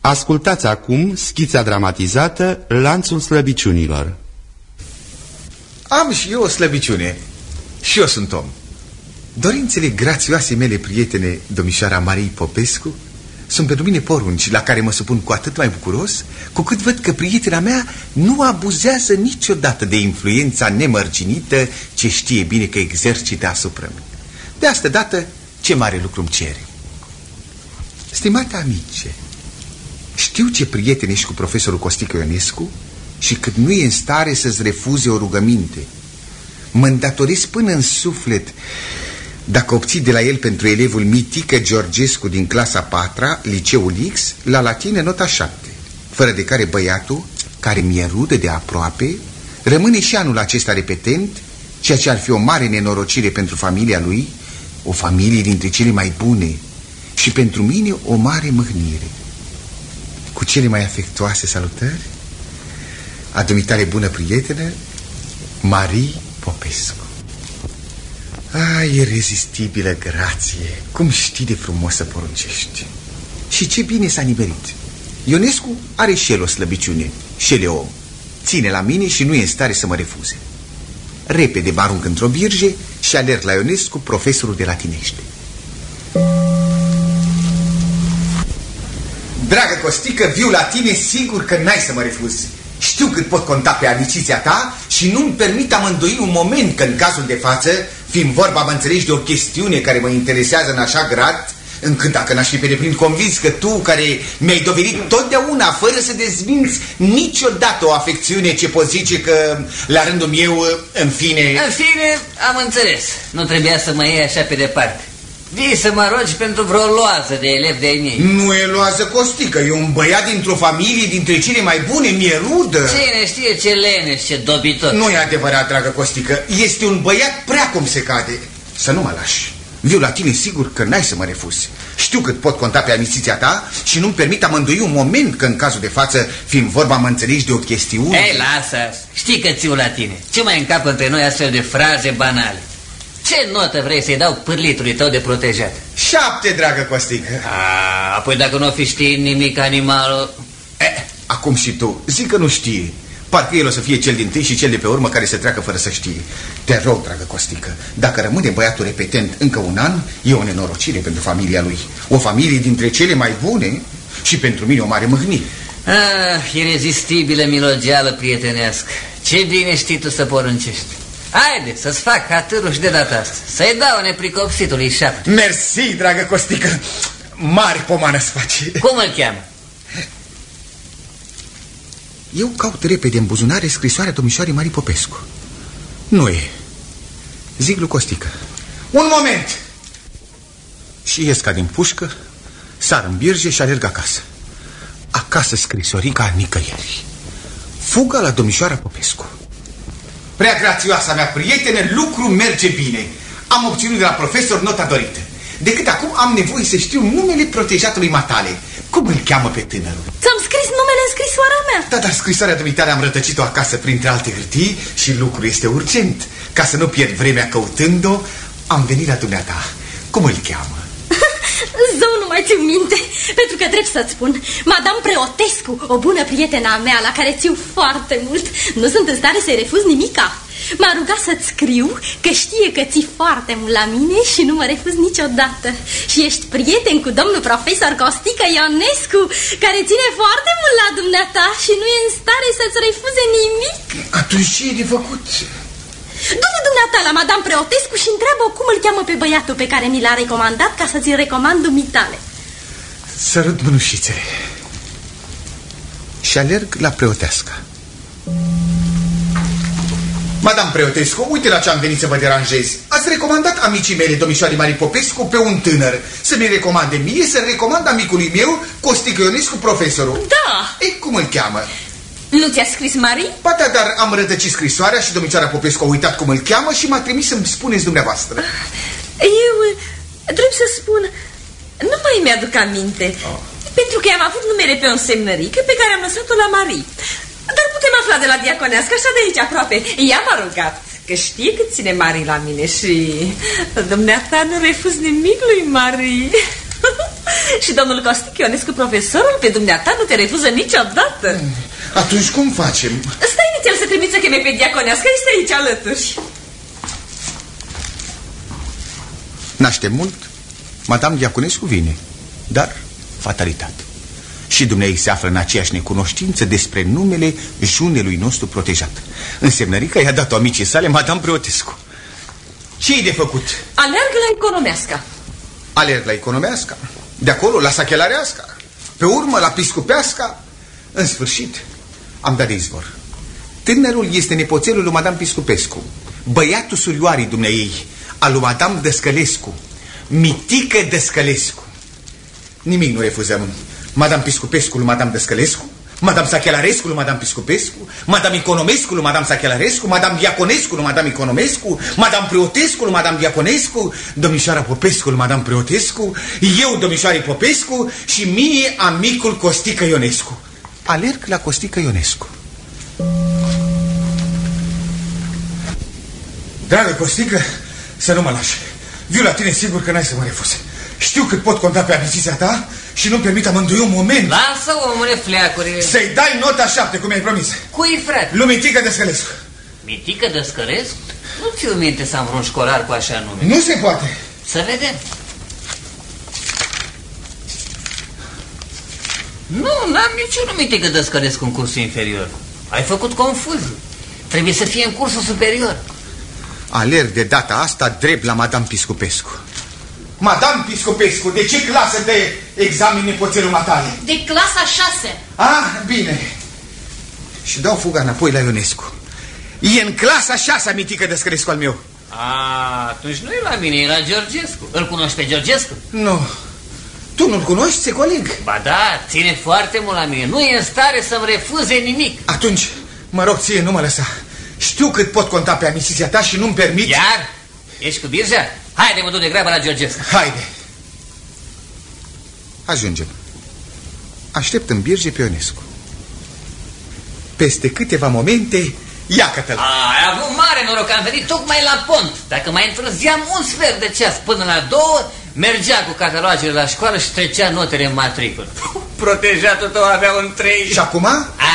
Ascultați acum schița dramatizată Lanțul slăbiciunilor. Am și eu o slăbiciune. Și eu sunt om. Dorințele grațioase mele prietene, domnișoara Marie Popescu, sunt pentru mine porunci la care mă supun cu atât mai bucuros, cu cât văd că prietena mea nu abuzează niciodată de influența nemărginită ce știe bine că exercită asupra mea. De asta dată, ce mare lucru îmi cere. Stimate amice, știu ce prieten ești cu profesorul Costică Ionescu și cât nu e în stare să-ți refuze o rugăminte. Mă îndatoresc până în suflet dacă obții de la el pentru elevul Mitică Georgescu din clasa 4 liceul X, la latine nota 7, fără de care băiatul, care mi-e rudă de aproape, rămâne și anul acesta repetent, ceea ce ar fi o mare nenorocire pentru familia lui, o familie dintre cele mai bune și pentru mine o mare mâhnire. Cu cele mai afectuoase salutări, a dumitare bună prietenă, Marie Popescu. Ai, irezistibilă grație, cum știi de frumos să poruncești. Și ce bine s-a nimerit. Ionescu are și el o slăbiciune, și el e om. Ține la mine și nu e în stare să mă refuze. Repede mă arunc într-o birge și alerg la Ionescu, profesorul de latinește. Dragă Costică, viu la tine sigur că n-ai să mă refuzi. Știu cât pot conta pe amiciția ta și nu-mi permit amândoi un moment că în cazul de față, fiind vorba, mă înțelegi, de o chestiune care mă interesează în așa grad, încât dacă n-aș fi pe deplin convins că tu, care mi-ai dovedit totdeauna, fără să dezminți niciodată o afecțiune ce poți zice că, la rândul meu, în fine... În fine, am înțeles. Nu trebuia să mă iei așa pe departe. Vii să mă rogi pentru vreo loază de elev de ei. Nu e loază costică, e un băiat dintr-o familie dintre cele mai bune, mi-e rudă. Cine știe ce leneș, ce dobitor. Nu e adevărat, dragă costică, este un băiat prea cum se cade. Să nu mă lași. Viu la tine sigur că n-ai să mă refuzi. Știu cât pot conta pe amiciția ta și nu-mi permit amândoi un moment că în cazul de față, fiind vorba, mă înțelegi de o chestiune... Ei, lasă Știi că țiu la tine. Ce mai încap între noi astfel de fraze banale? Ce notă vrei să-i dau pârlitului tău de protejat? Șapte, dragă Costică. A, apoi dacă nu fi știi nimic animalul... Eh, acum și tu, zic că nu știi. Parcă el o să fie cel din tâi și cel de pe urmă care să treacă fără să știe. Te rog, dragă Costică, dacă rămâne băiatul repetent încă un an, e o nenorocire pentru familia lui. O familie dintre cele mai bune și pentru mine o mare mâhnire. Ah, irezistibilă milogeală prietenească. Ce bine știi tu să poruncești. Haide, să-ți fac hatârul și de data asta. Să-i dau nepricopsitului șapte. Mersi, dragă Costică. Mari pomană să faci. Cum îl cheamă? Eu caut repede în buzunare scrisoarea domnișoarei Marii Popescu. Nu e. Zic lui Costică. Un moment! Și ies ca din pușcă, sar în birge și alerg acasă. Acasă scrisorica nicăieri. Fuga la domnișoara Popescu. Prea grațioasa mea prietene, lucru merge bine. Am obținut de la profesor nota dorită. Decât acum am nevoie să știu numele protejatului matale. Cum îl cheamă pe tânărul? Ți-am scris numele în scrisoarea mea. Da, dar scrisoarea dumitare am rătăcit-o acasă printre alte hârtii și lucrul este urgent. Ca să nu pierd vremea căutând-o, am venit la dumneata. Cum îl cheamă? Zău, nu mai țiu minte, pentru că drept să-ți spun, Madame Preotescu, o bună prietena mea la care țiu foarte mult, nu sunt în stare să-i refuz nimica. M-a rugat să-ți scriu că știe că ții foarte mult la mine și nu mă refuz niciodată. Și ești prieten cu domnul profesor Costică Ionescu, care ține foarte mult la dumneata și nu e în stare să-ți refuze nimic. Atunci ce e de făcut? Du-te dumneata la Madame Preotescu și întreabă cum îl cheamă pe băiatul pe care mi l-a recomandat ca să ți-l recomand dumitale. Sărut mânușițele. Și alerg la preotească. Madame Preotescu, uite la ce am venit să vă deranjez. Ați recomandat amicii mele, domnișoare Marie Popescu, pe un tânăr. Să mi recomande mie, să recomand amicului meu, Costică Ionescu, profesorul. Da! Ei, cum îl cheamă? Nu ți-a scris Marie? Poate, dar am rătăcit scrisoarea și domnișoara Popescu a uitat cum îl cheamă și m-a trimis să-mi spuneți dumneavoastră. Eu, trebuie să spun, nu mai mi-aduc aminte. Oh. Pentru că am avut numere pe o semnărică pe care am lăsat-o la Marie. Dar putem afla de la diaconească, așa de aici aproape. Ea m-a rugat, că știe cât ține Marie la mine și dumneata nu refuz nimic lui Marie. Și domnul Costic Ionescu, profesorul, pe dumneata nu te refuză niciodată. Atunci cum facem? Stai nițel să trimiți să cheme pe diaconească, este aici alături. Naște mult, Madame Diaconescu vine, dar fatalitate. Și dumneavoastră se află în aceeași necunoștință despre numele junelui nostru protejat. Însemnărica i-a dat-o amicii sale, Madame Preotescu. ce e de făcut? Aleargă la economească. Alerg la economească, de acolo la sachelarească, pe urmă la piscupească. În sfârșit, am dat de izvor. Tânărul este nepoțelul lui Madame Piscupescu, băiatul surioarii dumneai, al lui Madame Dăscălescu, mitică Dăscălescu. Nimic nu refuzăm. Madame Piscupescu lui Madame Dăscălescu, Madame Sachelarescu lui Madame Piscupescu, Madame Economescu lui Madame Sachelarescu, Madame Diaconescu lui Madame Economescu, Madame Preotescu lui Madame Diaconescu, domnișoara Popescu lui Madame Preotescu, eu domnișoarei Popescu și mie amicul Costică Ionescu. Alerg la Costică Ionescu. Dragă Costică, să nu mă lași. Viu la tine sigur că n-ai să mă refuzi. Știu cât pot conta pe amiciția ta și nu-mi permit amândoi un moment. Lasă, omule, fleacurile. Să-i dai nota șapte, cum ai promis. Cui, frate? Lumitică de Scălescu. Mitică de scăresc? Nu ți-o minte să am vreun școlar cu așa nume. Nu se poate. Să vedem. Nu, n-am niciun mitică de scăresc în cursul inferior. Ai făcut confuzii. Trebuie să fie în cursul superior. Alerg de data asta drept la Madame Piscupescu. Madame Piscupescu, de ce clasă de examen nepoțelul matale? De clasa 6. Ah, bine. Și dau fuga înapoi la Ionescu. E în clasa șasea mitică de scărescu al meu. A, atunci nu e la mine, e la Georgescu. Îl cunoști pe Georgescu? Nu. Tu nu-l cunoști, se coleg? Ba da, ține foarte mult la mine. Nu e în stare să-mi refuze nimic. Atunci, mă rog ție, nu mă lăsa. Știu cât pot conta pe amiciția ta și nu-mi permit... Iar? Ești cu birja? Haide, mă duc de grabă la Georgescu. Haide. Ajungem. Aștept în birge pe Ionescu. Peste câteva momente, iacă-te-l. Ai avut mare noroc că am venit tocmai la pont. Dacă mai întârziam un sfert de ceas până la două, mergea cu catalogele la școală și trecea notele în matricul. Protejatul tău avea un trei. Și acum?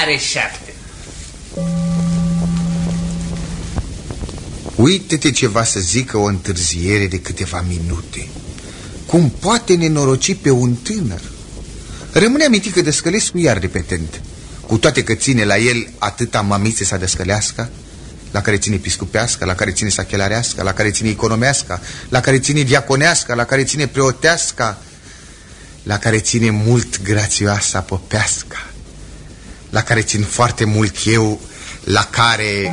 Are șapte. Uite-te ceva să zică o întârziere de câteva minute. Cum poate nenoroci pe un tânăr? Rămâne amintică de Scălescu iar repetent. Cu toate că ține la el atâta mamițe să descălească, la care ține piscupească, la care ține sachelarească, la care ține economească, la care ține diaconească, la care ține preotească, la care ține mult grațioasa popească, la care țin foarte mult eu, la care